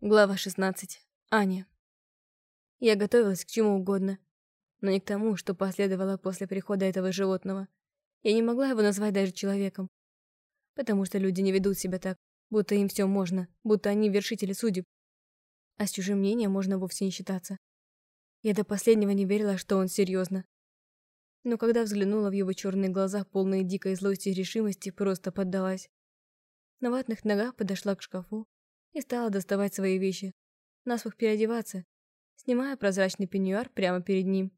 Глава 16. Аня. Я готовилась к чему угодно, но не к тому, что последовало после прихода этого животного. Я не могла его назвать даже человеком, потому что люди не ведут себя так, будто им все можно, будто они вершители судеб. А с чужим мнением можно вовсе не считаться. Я до последнего не верила, что он серьезно. Но когда взглянула в его черные глаза, полные дикой злости и решимости, просто поддалась. На ватных ногах подошла к шкафу, и стала доставать свои вещи, наспех переодеваться, снимая прозрачный пеньюар прямо перед ним.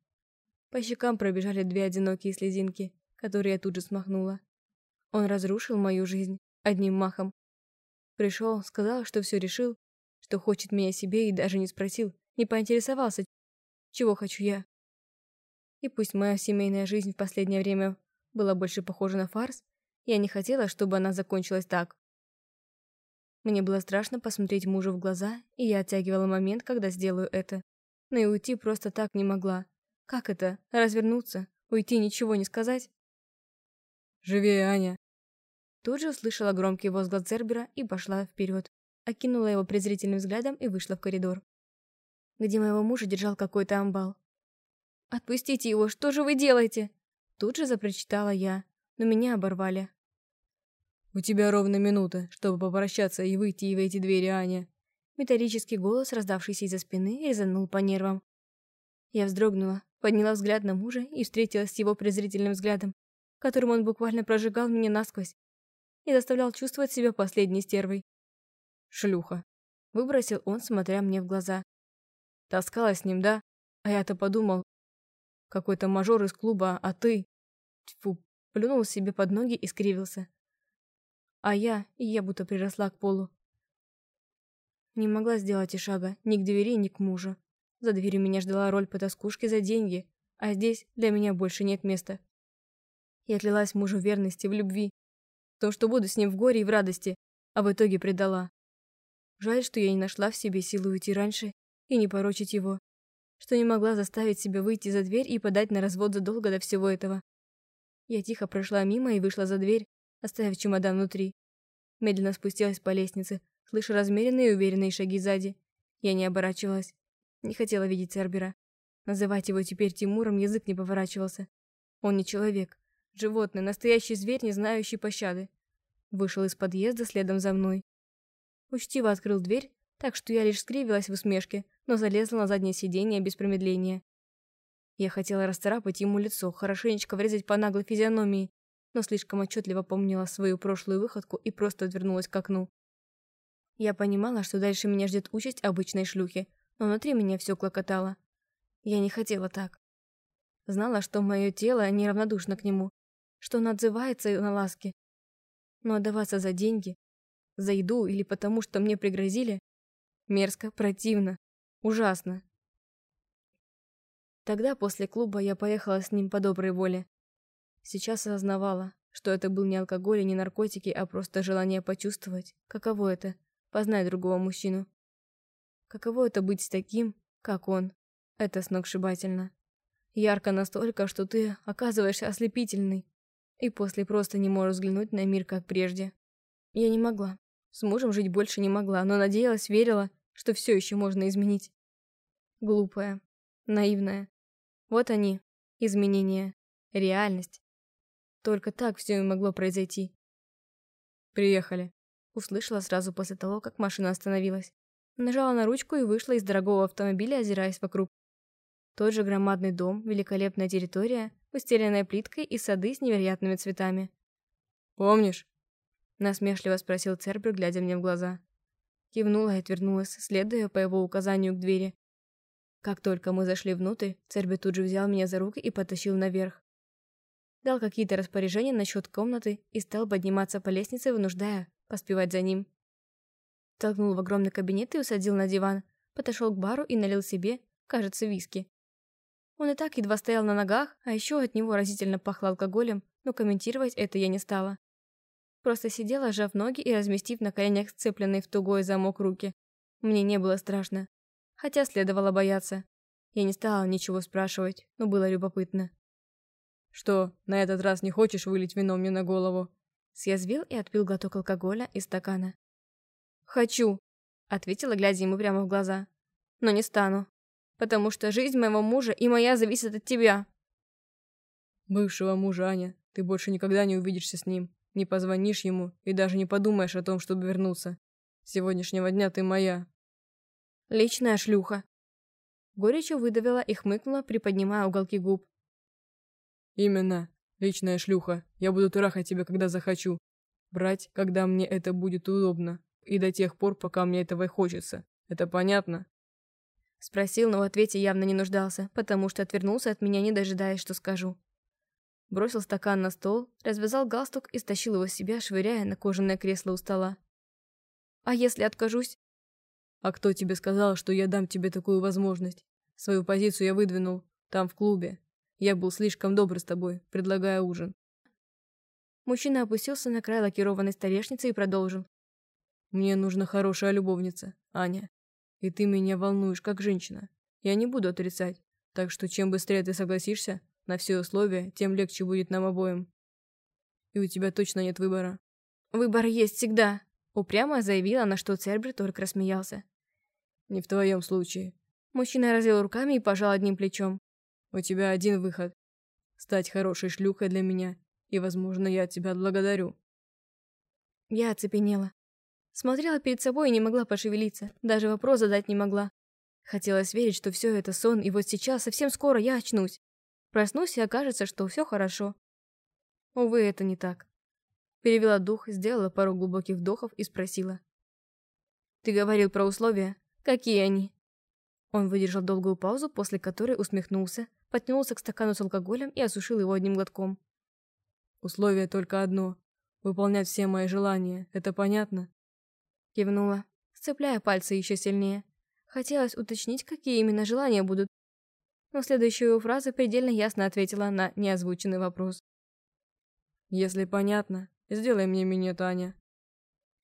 По щекам пробежали две одинокие слезинки, которые я тут же смахнула. Он разрушил мою жизнь одним махом. Пришел, сказал, что все решил, что хочет меня себе и даже не спросил, не поинтересовался, чего хочу я. И пусть моя семейная жизнь в последнее время была больше похожа на фарс, я не хотела, чтобы она закончилась так. Мне было страшно посмотреть мужу в глаза, и я оттягивала момент, когда сделаю это. Но и уйти просто так не могла. Как это? Развернуться? Уйти, ничего не сказать? «Живее, Аня!» Тут же услышала громкий возглас Цербера и пошла вперед. Окинула его презрительным взглядом и вышла в коридор, где моего мужа держал какой-то амбал. «Отпустите его, что же вы делаете?» Тут же запрочитала я, но меня оборвали. «У тебя ровно минута, чтобы попрощаться и выйти в эти двери, Аня». Металлический голос, раздавшийся из-за спины, резанул по нервам. Я вздрогнула, подняла взгляд на мужа и встретилась с его презрительным взглядом, которым он буквально прожигал меня насквозь и заставлял чувствовать себя последней стервой. «Шлюха», — выбросил он, смотря мне в глаза. «Таскалась с ним, да? А я-то подумал, какой-то мажор из клуба, а ты...» Тьфу, плюнул себе под ноги и скривился а я, и я будто приросла к полу. Не могла сделать и шага ни к двери, ни к мужу. За дверью меня ждала роль потаскушки за деньги, а здесь для меня больше нет места. Я клялась мужу в верности, в любви, в том, что буду с ним в горе и в радости, а в итоге предала. Жаль, что я не нашла в себе силы уйти раньше и не порочить его, что не могла заставить себя выйти за дверь и подать на развод задолго до всего этого. Я тихо прошла мимо и вышла за дверь, оставив чемодан внутри. Медленно спустилась по лестнице, слыша размеренные и уверенные шаги сзади. Я не оборачивалась. Не хотела видеть Цербера. Называть его теперь Тимуром язык не поворачивался. Он не человек. Животное, настоящий зверь, не знающий пощады. Вышел из подъезда следом за мной. Учтиво открыл дверь, так что я лишь скривилась в усмешке, но залезла на заднее сиденье без промедления. Я хотела расцарапать ему лицо, хорошенечко врезать по наглой физиономии, но слишком отчетливо помнила свою прошлую выходку и просто отвернулась к окну. Я понимала, что дальше меня ждет участь обычной шлюхи, но внутри меня все клокотало. Я не хотела так. Знала, что мое тело неравнодушно к нему, что он отзывается на ласки. Но отдаваться за деньги, за еду или потому, что мне пригрозили, мерзко, противно, ужасно. Тогда после клуба я поехала с ним по доброй воле. Сейчас осознавала, что это был не алкоголь и не наркотики, а просто желание почувствовать, каково это – познать другого мужчину. Каково это быть таким, как он. Это сногсшибательно. Ярко настолько, что ты оказываешься ослепительный, и после просто не можешь взглянуть на мир, как прежде. Я не могла. С мужем жить больше не могла, но надеялась, верила, что все еще можно изменить. Глупая, наивная. Вот они, изменения, реальность. Только так все и могло произойти. «Приехали», — услышала сразу после того, как машина остановилась. Нажала на ручку и вышла из дорогого автомобиля, озираясь вокруг. Тот же громадный дом, великолепная территория, выстеленная плиткой и сады с невероятными цветами. «Помнишь?» — насмешливо спросил Цербер, глядя мне в глаза. Кивнула и отвернулась, следуя по его указанию к двери. Как только мы зашли внутрь, Цербер тут же взял меня за руки и потащил наверх дал какие-то распоряжения насчет комнаты и стал подниматься по лестнице, вынуждая поспевать за ним. Толкнул в огромный кабинет и усадил на диван, подошел к бару и налил себе, кажется, виски. Он и так едва стоял на ногах, а еще от него разительно пахло алкоголем, но комментировать это я не стала. Просто сидела, сжав ноги и разместив на коленях сцепленные в тугой замок руки. Мне не было страшно. Хотя следовало бояться. Я не стала ничего спрашивать, но было любопытно. «Что, на этот раз не хочешь вылить вино мне на голову?» Съязвил и отпил глоток алкоголя из стакана. «Хочу!» Ответила, глядя ему прямо в глаза. Но не стану. Потому что жизнь моего мужа и моя зависит от тебя. Бывшего мужа, Аня. Ты больше никогда не увидишься с ним. Не позвонишь ему и даже не подумаешь о том, чтобы вернуться. С сегодняшнего дня ты моя. Личная шлюха. Горечью выдавила и хмыкнула, приподнимая уголки губ. Именно. Личная шлюха. Я буду трахать тебя, когда захочу. Брать, когда мне это будет удобно. И до тех пор, пока мне этого и хочется. Это понятно? Спросил, но в ответе явно не нуждался, потому что отвернулся от меня, не дожидаясь, что скажу. Бросил стакан на стол, развязал галстук и стащил его с себя, швыряя на кожаное кресло у стола. «А если откажусь?» «А кто тебе сказал, что я дам тебе такую возможность? Свою позицию я выдвинул. Там, в клубе. Я был слишком добр с тобой, предлагая ужин. Мужчина опустился на край лакированной столешницы и продолжил. Мне нужна хорошая любовница, Аня. И ты меня волнуешь, как женщина. Я не буду отрицать. Так что чем быстрее ты согласишься на все условия, тем легче будет нам обоим. И у тебя точно нет выбора. Выбор есть всегда, упрямо заявила, на что Цербер только рассмеялся. Не в твоем случае. Мужчина развел руками и пожал одним плечом. У тебя один выход. Стать хорошей шлюхой для меня. И, возможно, я тебя отблагодарю. Я оцепенела. Смотрела перед собой и не могла пошевелиться. Даже вопрос задать не могла. Хотелось верить, что все это сон, и вот сейчас, совсем скоро, я очнусь. Проснусь, и окажется, что все хорошо. Увы, это не так. Перевела дух, сделала пару глубоких вдохов и спросила. «Ты говорил про условия? Какие они?» Он выдержал долгую паузу, после которой усмехнулся, потянулся к стакану с алкоголем и осушил его одним глотком. «Условие только одно — выполнять все мои желания, это понятно?» Кивнула, сцепляя пальцы еще сильнее. Хотелось уточнить, какие именно желания будут. Но следующая его фраза предельно ясно ответила на неозвученный вопрос. «Если понятно, сделай мне минет, Аня».